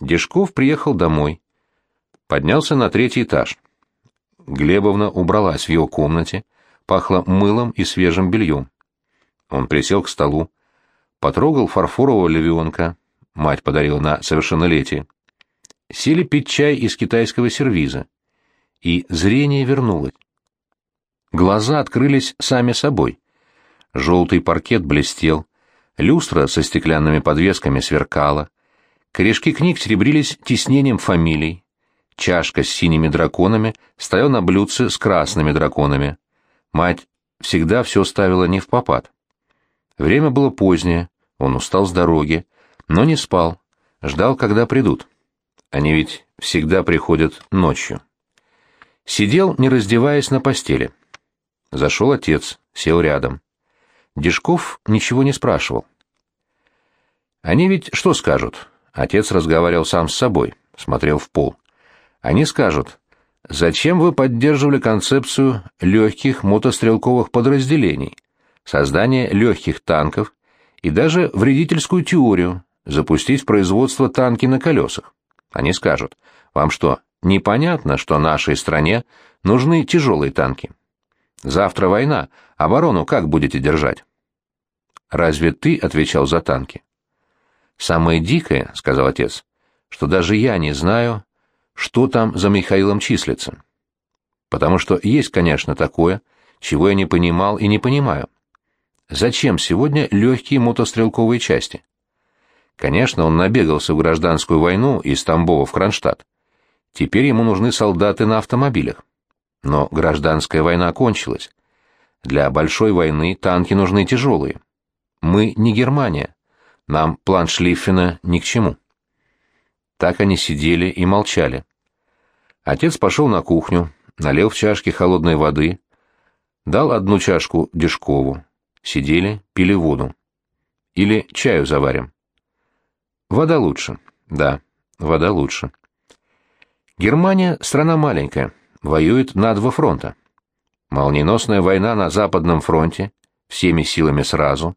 Дежков приехал домой. Поднялся на третий этаж. Глебовна убралась в его комнате, пахло мылом и свежим бельем. Он присел к столу, потрогал фарфорового львенка, мать подарила на совершеннолетие. Сели пить чай из китайского сервиза. И зрение вернулось. Глаза открылись сами собой. Желтый паркет блестел, люстра со стеклянными подвесками сверкала, корешки книг серебрились тиснением фамилий, чашка с синими драконами стояла на блюдце с красными драконами. Мать всегда все ставила не в попад. Время было позднее, он устал с дороги, но не спал, ждал, когда придут. Они ведь всегда приходят ночью. Сидел, не раздеваясь на постели. Зашел отец, сел рядом. Дежков ничего не спрашивал. Они ведь что скажут? Отец разговаривал сам с собой, смотрел в пол. Они скажут, зачем вы поддерживали концепцию легких мотострелковых подразделений, создание легких танков и даже вредительскую теорию запустить производство танки на колесах? Они скажут, вам что, непонятно, что нашей стране нужны тяжелые танки? Завтра война, оборону как будете держать? Разве ты отвечал за танки? Самое дикое, сказал отец, что даже я не знаю, что там за Михаилом числится. Потому что есть, конечно, такое, чего я не понимал и не понимаю. Зачем сегодня легкие мотострелковые части? Конечно, он набегался в гражданскую войну из Тамбова в Кронштадт. Теперь ему нужны солдаты на автомобилях. Но гражданская война кончилась. Для большой войны танки нужны тяжелые. Мы не Германия. Нам план Шлиффена ни к чему. Так они сидели и молчали. Отец пошел на кухню, налил в чашки холодной воды, дал одну чашку Дежкову. Сидели, пили воду. Или чаю заварим. Вода лучше. Да, вода лучше. Германия — страна маленькая, воюет на два фронта. Молниеносная война на Западном фронте, всеми силами сразу,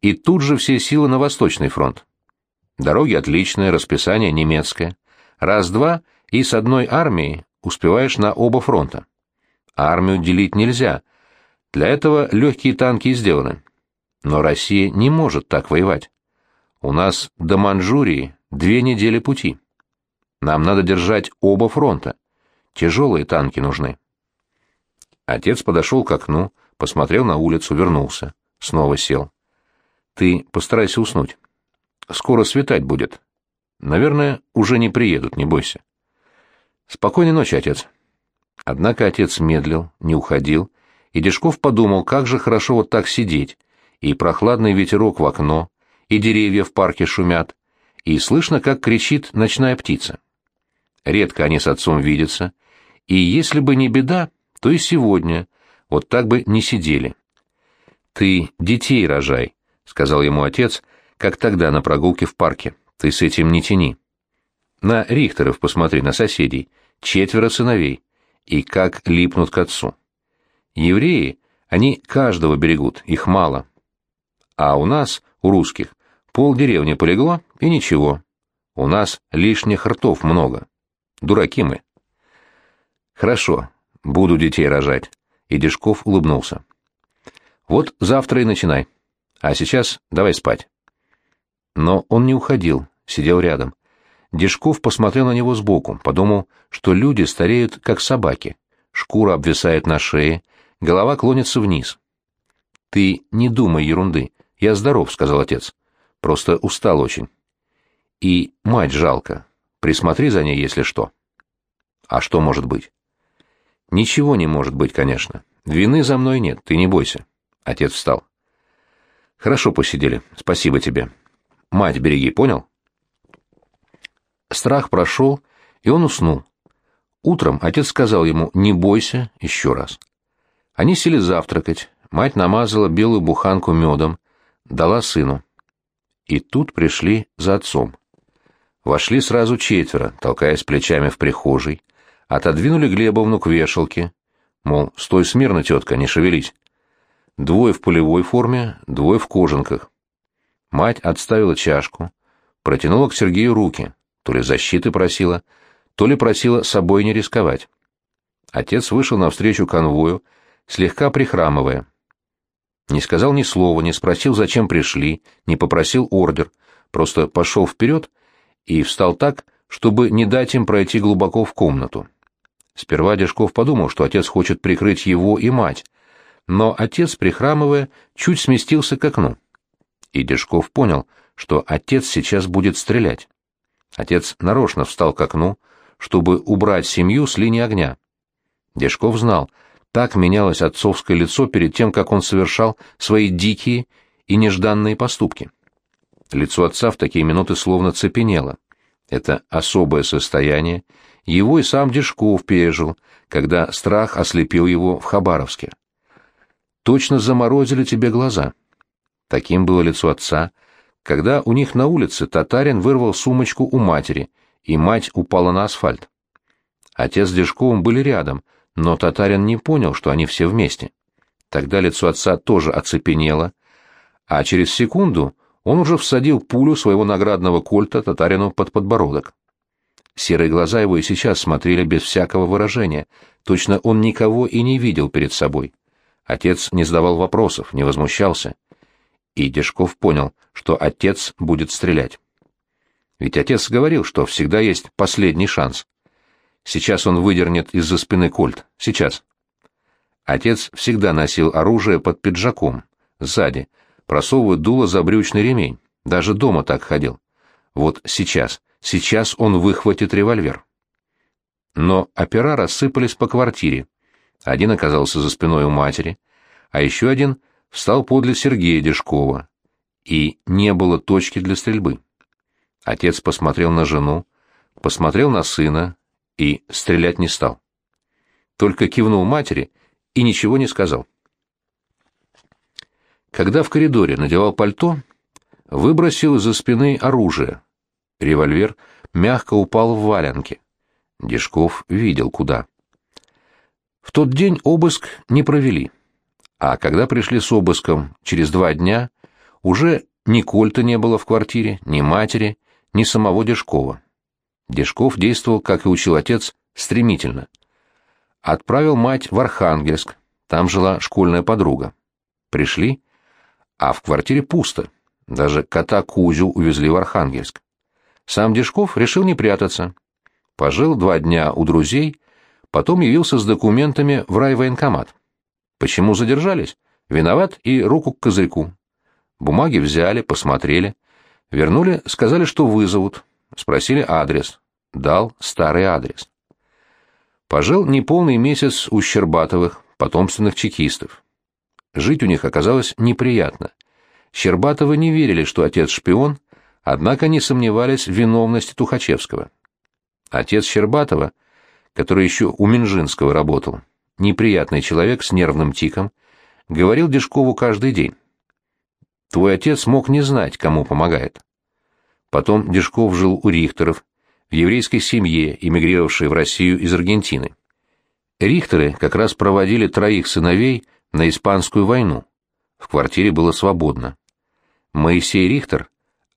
и тут же все силы на Восточный фронт. Дороги отличные, расписание немецкое. Раз-два, и с одной армией успеваешь на оба фронта. Армию делить нельзя. Для этого легкие танки сделаны. Но Россия не может так воевать. У нас до Манчжурии две недели пути. Нам надо держать оба фронта. Тяжелые танки нужны. Отец подошел к окну, посмотрел на улицу, вернулся. Снова сел. Ты постарайся уснуть. Скоро светать будет. Наверное, уже не приедут, не бойся. Спокойной ночи, отец. Однако отец медлил, не уходил, и Дежков подумал, как же хорошо вот так сидеть, и прохладный ветерок в окно, и деревья в парке шумят, и слышно, как кричит ночная птица. Редко они с отцом видятся, и если бы не беда, то и сегодня вот так бы не сидели. «Ты детей рожай», — сказал ему отец, как тогда на прогулке в парке. «Ты с этим не тяни». На Рихтеров посмотри, на соседей. Четверо сыновей. И как липнут к отцу. Евреи, они каждого берегут, их мало. А у нас, у русских, пол деревни полегло, и ничего. У нас лишних ртов много. Дураки мы. Хорошо, буду детей рожать. И Дежков улыбнулся. Вот завтра и начинай. А сейчас давай спать. Но он не уходил, сидел рядом. Дежков посмотрел на него сбоку, подумал, что люди стареют, как собаки. Шкура обвисает на шее, голова клонится вниз. «Ты не думай ерунды. Я здоров», — сказал отец. «Просто устал очень. И мать жалко. Присмотри за ней, если что». «А что может быть?» «Ничего не может быть, конечно. Вины за мной нет, ты не бойся». Отец встал. Хорошо посидели. Спасибо тебе. Мать береги, понял? Страх прошел, и он уснул. Утром отец сказал ему «не бойся» еще раз. Они сели завтракать. Мать намазала белую буханку медом, дала сыну. И тут пришли за отцом. Вошли сразу четверо, толкаясь плечами в прихожей, отодвинули Глебовну к вешалке, мол, стой смирно, тетка, не шевелись. Двое в полевой форме, двое в кожанках. Мать отставила чашку, протянула к Сергею руки. то ли защиты просила, то ли просила собой не рисковать. Отец вышел навстречу конвою, слегка прихрамывая. Не сказал ни слова, не спросил, зачем пришли, не попросил ордер, просто пошел вперед и встал так, чтобы не дать им пройти глубоко в комнату. Сперва Дежков подумал, что отец хочет прикрыть его и мать, но отец, прихрамывая, чуть сместился к окну. И Дежков понял, что отец сейчас будет стрелять. Отец нарочно встал к окну, чтобы убрать семью с линии огня. Дежков знал, так менялось отцовское лицо перед тем, как он совершал свои дикие и нежданные поступки. Лицо отца в такие минуты словно цепенело. Это особое состояние его и сам Дежков пережил, когда страх ослепил его в Хабаровске. Точно заморозили тебе глаза. Таким было лицо отца, когда у них на улице татарин вырвал сумочку у матери, и мать упала на асфальт. Отец с Дежковым были рядом, но татарин не понял, что они все вместе. Тогда лицо отца тоже оцепенело, а через секунду он уже всадил пулю своего наградного кольта татарину под подбородок. Серые глаза его и сейчас смотрели без всякого выражения, точно он никого и не видел перед собой. Отец не задавал вопросов, не возмущался. И Дежков понял, что отец будет стрелять. Ведь отец говорил, что всегда есть последний шанс. Сейчас он выдернет из-за спины кольт. Сейчас. Отец всегда носил оружие под пиджаком, сзади, просовывая дуло за брючный ремень. Даже дома так ходил. Вот сейчас, сейчас он выхватит револьвер. Но опера рассыпались по квартире. Один оказался за спиной у матери, а еще один встал подле Сергея Дежкова. И не было точки для стрельбы. Отец посмотрел на жену, посмотрел на сына и стрелять не стал. Только кивнул матери и ничего не сказал. Когда в коридоре надевал пальто, выбросил из-за спины оружие. Револьвер мягко упал в валенки. Дежков видел, куда. В тот день обыск не провели. А когда пришли с обыском через два дня, уже ни Кольта не было в квартире, ни матери, ни самого Дежкова. Дежков действовал, как и учил отец, стремительно. Отправил мать в Архангельск, там жила школьная подруга. Пришли, а в квартире пусто. Даже кота Кузю увезли в Архангельск. Сам Дежков решил не прятаться. Пожил два дня у друзей, потом явился с документами в райвоенкомат. Почему задержались? Виноват и руку к козырьку. Бумаги взяли, посмотрели. Вернули, сказали, что вызовут. Спросили адрес. Дал старый адрес. Пожил неполный месяц у Щербатовых, потомственных чекистов. Жить у них оказалось неприятно. Щербатовы не верили, что отец шпион, однако не сомневались в виновности Тухачевского. Отец Щербатова, который еще у Минжинского работал, неприятный человек с нервным тиком, говорил Дежкову каждый день. «Твой отец мог не знать, кому помогает». Потом Дежков жил у Рихтеров, в еврейской семье, эмигрировавшей в Россию из Аргентины. Рихтеры как раз проводили троих сыновей на Испанскую войну. В квартире было свободно. Моисей Рихтер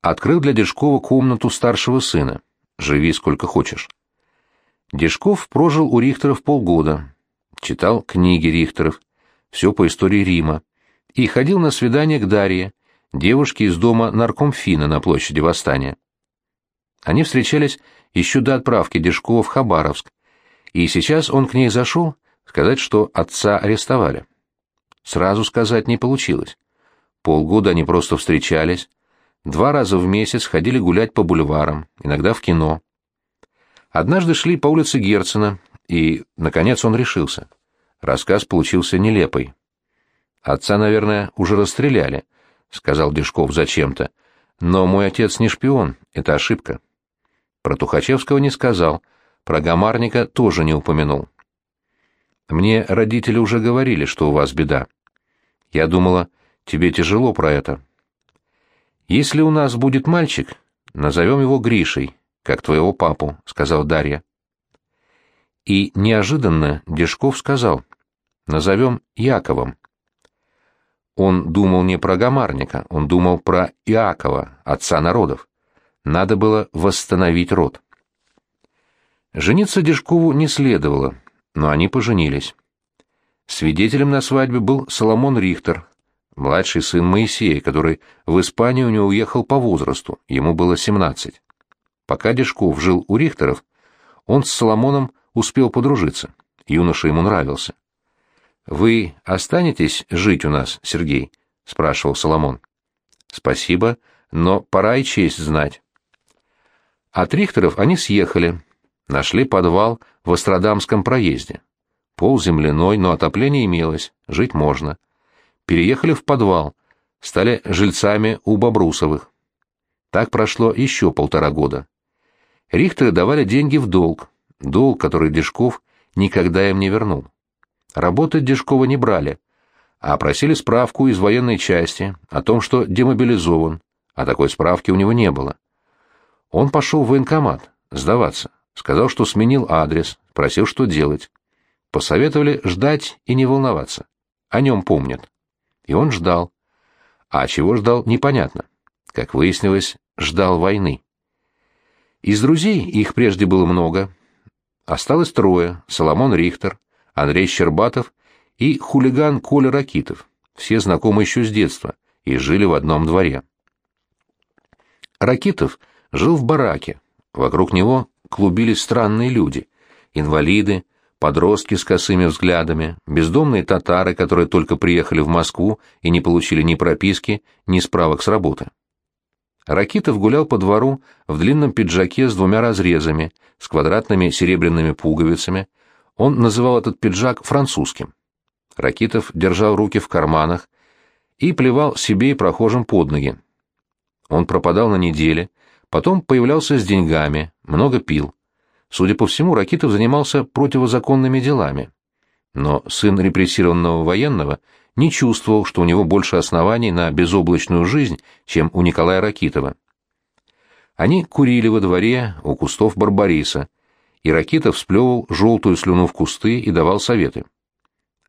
открыл для Дежкова комнату старшего сына. Живи сколько хочешь. Дежков прожил у Рихтеров полгода, читал книги Рихтеров, все по истории Рима, и ходил на свидание к Дарье, девушке из дома наркомфина на площади Восстания. Они встречались еще до отправки Дежкова в Хабаровск, и сейчас он к ней зашел сказать, что отца арестовали. Сразу сказать не получилось. Полгода они просто встречались, два раза в месяц ходили гулять по бульварам, иногда в кино. Однажды шли по улице Герцена, и, наконец, он решился. Рассказ получился нелепый. «Отца, наверное, уже расстреляли», — сказал Дежков зачем-то. «Но мой отец не шпион, это ошибка». Про Тухачевского не сказал, про Гамарника тоже не упомянул. «Мне родители уже говорили, что у вас беда. Я думала, тебе тяжело про это. Если у нас будет мальчик, назовем его Гришей, как твоего папу», — сказал Дарья. И неожиданно Дежков сказал, назовем Яковом. Он думал не про Гамарника, он думал про Иакова, отца народов. Надо было восстановить род. Жениться Дежкову не следовало, но они поженились. Свидетелем на свадьбе был Соломон Рихтер, младший сын Моисея, который в Испанию не уехал по возрасту, ему было 17. Пока Дежков жил у Рихтеров, он с Соломоном успел подружиться. Юноша ему нравился. «Вы останетесь жить у нас, Сергей?» — спрашивал Соломон. «Спасибо, но пора и честь знать». От Рихтеров они съехали, нашли подвал в Остродамском проезде. Пол земляной, но отопление имелось, жить можно. Переехали в подвал, стали жильцами у Бобрусовых. Так прошло еще полтора года. Рихтеры давали деньги в долг, долг, который Дежков никогда им не вернул. Работать Дежкова не брали, а просили справку из военной части о том, что демобилизован, а такой справки у него не было. Он пошел в военкомат, сдаваться, сказал, что сменил адрес, просил, что делать. Посоветовали ждать и не волноваться. О нем помнят. И он ждал. А чего ждал, непонятно. Как выяснилось, ждал войны. Из друзей, их прежде было много, осталось трое — Соломон Рихтер, Андрей Щербатов и хулиган Коля Ракитов, все знакомы еще с детства и жили в одном дворе. Ракитов жил в бараке, вокруг него клубились странные люди, инвалиды, подростки с косыми взглядами, бездомные татары, которые только приехали в Москву и не получили ни прописки, ни справок с работы. Ракитов гулял по двору в длинном пиджаке с двумя разрезами, с квадратными серебряными пуговицами. Он называл этот пиджак французским. Ракитов держал руки в карманах и плевал себе и прохожим под ноги. Он пропадал на неделе, потом появлялся с деньгами, много пил. Судя по всему, Ракитов занимался противозаконными делами. Но сын репрессированного военного не чувствовал, что у него больше оснований на безоблачную жизнь, чем у Николая Ракитова. Они курили во дворе у кустов Барбариса, и Ракитов сплевывал желтую слюну в кусты и давал советы.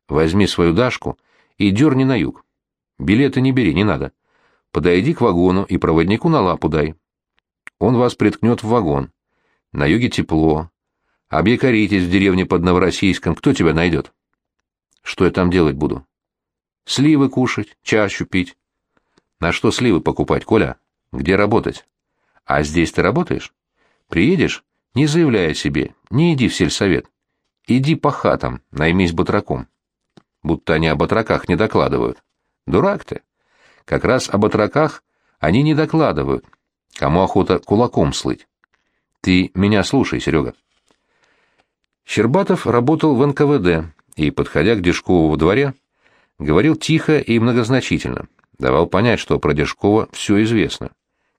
«Возьми свою Дашку и дерни на юг. Билеты не бери, не надо. Подойди к вагону и проводнику на лапу дай. Он вас приткнет в вагон. На юге тепло. Объякоритесь в деревне под Новороссийском, кто тебя найдет?» «Что я там делать буду?» Сливы кушать, чащу пить. На что сливы покупать, Коля? Где работать? А здесь ты работаешь? Приедешь? Не заявляй о себе, не иди в сельсовет. Иди по хатам, наймись батраком. Будто они о батраках не докладывают. Дурак ты. Как раз о батраках они не докладывают. Кому охота кулаком слыть? Ты меня слушай, Серега. Щербатов работал в НКВД и, подходя к Дежкову во дворе, Говорил тихо и многозначительно, давал понять, что про Дежкова все известно.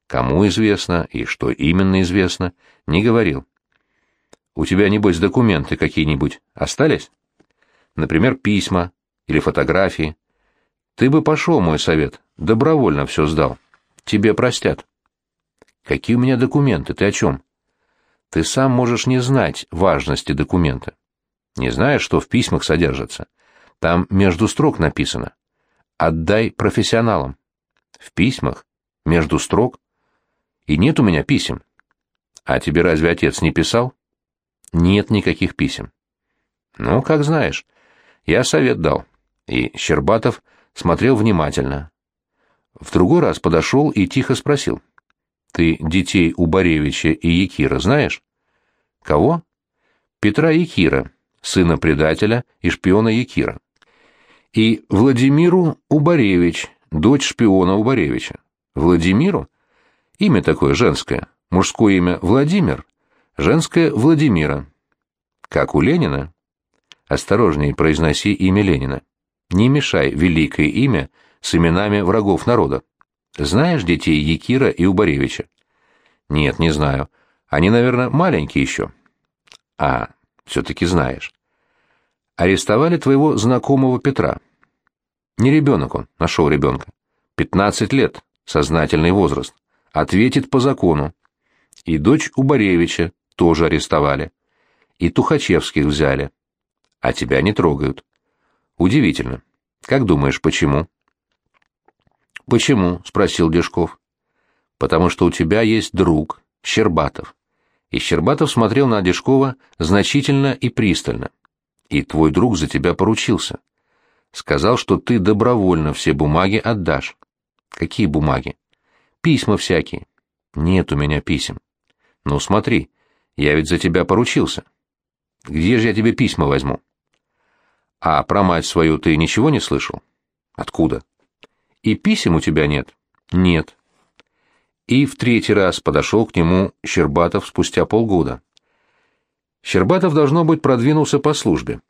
Кому известно и что именно известно, не говорил. «У тебя, небось, документы какие-нибудь остались? Например, письма или фотографии. Ты бы пошел, мой совет, добровольно все сдал. Тебе простят». «Какие у меня документы? Ты о чем?» «Ты сам можешь не знать важности документа. Не знаешь, что в письмах содержится. Там между строк написано «Отдай профессионалам». В письмах? Между строк? И нет у меня писем. А тебе разве отец не писал? Нет никаких писем. Ну, как знаешь. Я совет дал. И Щербатов смотрел внимательно. В другой раз подошел и тихо спросил. Ты детей у Боревича и Якира знаешь? Кого? Петра Якира, сына предателя и шпиона Якира и Владимиру Убаревич, дочь шпиона Убаревича. Владимиру? Имя такое женское. Мужское имя Владимир, женское Владимира. Как у Ленина? Осторожней произноси имя Ленина. Не мешай великое имя с именами врагов народа. Знаешь детей Якира и Убаревича? Нет, не знаю. Они, наверное, маленькие еще. А, все-таки знаешь арестовали твоего знакомого Петра. Не ребенок он, нашел ребенка. Пятнадцать лет, сознательный возраст. Ответит по закону. И дочь Убаревича тоже арестовали. И Тухачевских взяли. А тебя не трогают. Удивительно. Как думаешь, почему? Почему? спросил Дежков. потому что у тебя есть друг, Щербатов. И Щербатов смотрел на Одежкова значительно и пристально. И твой друг за тебя поручился. Сказал, что ты добровольно все бумаги отдашь. Какие бумаги? Письма всякие. Нет у меня писем. Ну смотри, я ведь за тебя поручился. Где же я тебе письма возьму? А про мать свою ты ничего не слышал? Откуда? И писем у тебя нет? Нет. И в третий раз подошел к нему Щербатов спустя полгода. Щербатов, должно быть, продвинулся по службе.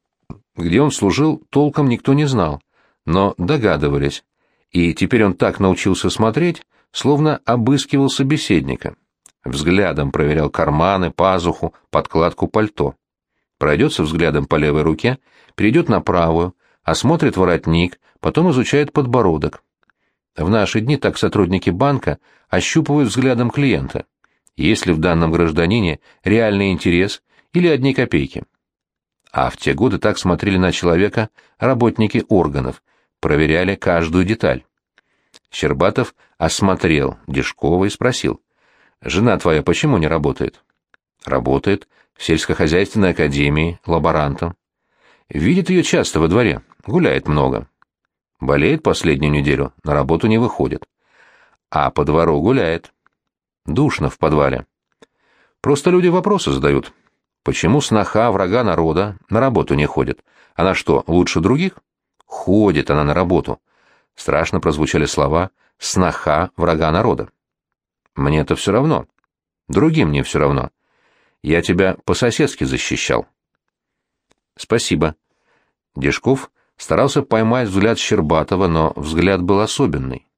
Где он служил, толком никто не знал, но догадывались, и теперь он так научился смотреть, словно обыскивал собеседника. Взглядом проверял карманы, пазуху, подкладку пальто. Пройдется взглядом по левой руке, перейдет на правую, осмотрит воротник, потом изучает подбородок. В наши дни так сотрудники банка ощупывают взглядом клиента, есть ли в данном гражданине реальный интерес или одни копейки. А в те годы так смотрели на человека работники органов, проверяли каждую деталь. Щербатов осмотрел Дежкова и спросил, «Жена твоя почему не работает?» «Работает в сельскохозяйственной академии, лаборантом. Видит ее часто во дворе, гуляет много. Болеет последнюю неделю, на работу не выходит. А по двору гуляет. Душно в подвале. Просто люди вопросы задают. Почему сноха врага народа на работу не ходит? Она что, лучше других? Ходит она на работу. Страшно прозвучали слова «сноха врага народа». Мне это все равно. Другим мне все равно. Я тебя по-соседски защищал. Спасибо. Дежков старался поймать взгляд Щербатова, но взгляд был особенный.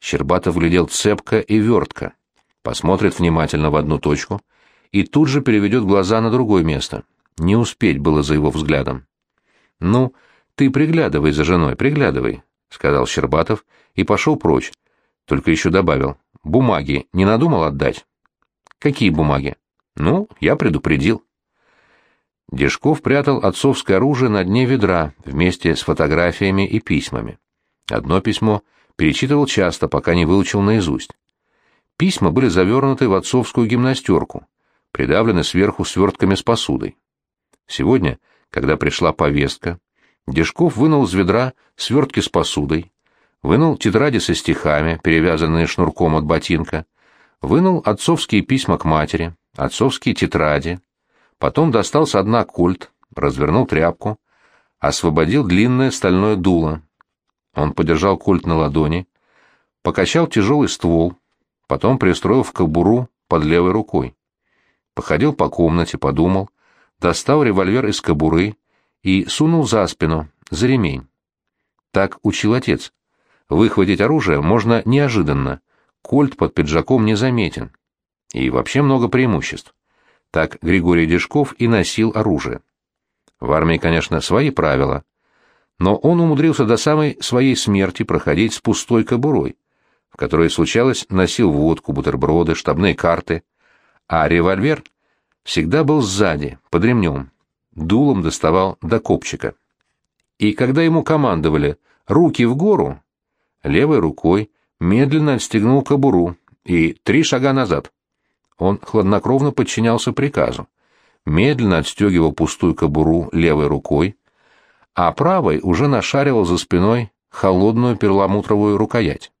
Щербатов глядел цепко и вертко, посмотрит внимательно в одну точку и тут же переведет глаза на другое место. Не успеть было за его взглядом. «Ну, ты приглядывай за женой, приглядывай», — сказал Щербатов и пошел прочь. Только еще добавил. «Бумаги не надумал отдать?» «Какие бумаги?» «Ну, я предупредил». Дежков прятал отцовское оружие на дне ведра вместе с фотографиями и письмами. Одно письмо перечитывал часто, пока не выучил наизусть. Письма были завернуты в отцовскую гимнастерку, придавлены сверху свертками с посудой. Сегодня, когда пришла повестка, Дежков вынул из ведра свертки с посудой, вынул тетради со стихами, перевязанные шнурком от ботинка, вынул отцовские письма к матери, отцовские тетради, Потом достал со дна культ, развернул тряпку, освободил длинное стальное дуло. Он подержал культ на ладони, покачал тяжелый ствол, потом пристроил в кобуру под левой рукой. Походил по комнате, подумал, достал револьвер из кобуры и сунул за спину, за ремень. Так учил отец. Выхватить оружие можно неожиданно, кольт под пиджаком незаметен. И вообще много преимуществ. Так Григорий Дежков и носил оружие. В армии, конечно, свои правила, но он умудрился до самой своей смерти проходить с пустой кобурой, в которой, случалось, носил водку, бутерброды, штабные карты, а револьвер всегда был сзади, под ремнем, дулом доставал до копчика. И когда ему командовали «руки в гору», левой рукой медленно отстегнул кобуру и три шага назад. Он хладнокровно подчинялся приказу, медленно отстегивал пустую кобуру левой рукой, а правой уже нашаривал за спиной холодную перламутровую рукоять.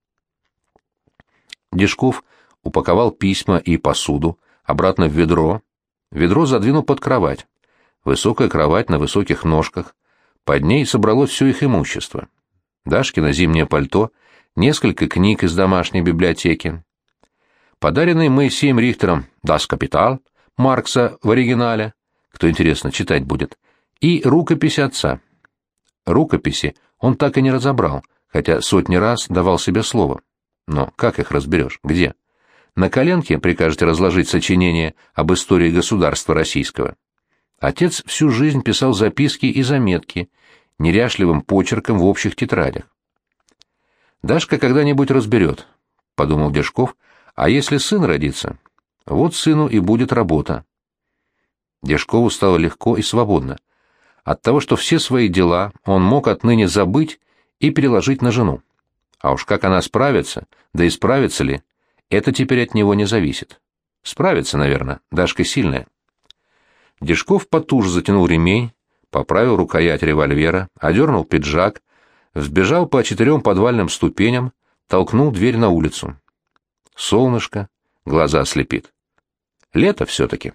Дежков упаковал письма и посуду обратно в ведро, ведро задвинул под кровать. Высокая кровать на высоких ножках, под ней собралось все их имущество. Дашкино зимнее пальто, несколько книг из домашней библиотеки, подаренный Моисеем Рихтером «Das Kapital» Маркса в оригинале, кто, интересно, читать будет, и рукопись отца. Рукописи он так и не разобрал, хотя сотни раз давал себе слово. Но как их разберешь? Где? На коленке прикажете разложить сочинение об истории государства российского. Отец всю жизнь писал записки и заметки, неряшливым почерком в общих тетрадях. «Дашка когда-нибудь разберет», — подумал Дежков, а если сын родится, вот сыну и будет работа. Дежкову стало легко и свободно. От того, что все свои дела он мог отныне забыть и переложить на жену. А уж как она справится, да и справится ли, Это теперь от него не зависит. Справится, наверное, Дашка сильная. Дежков потуже затянул ремень, поправил рукоять револьвера, одернул пиджак, взбежал по четырем подвальным ступеням, толкнул дверь на улицу. Солнышко, глаза слепит. Лето все-таки.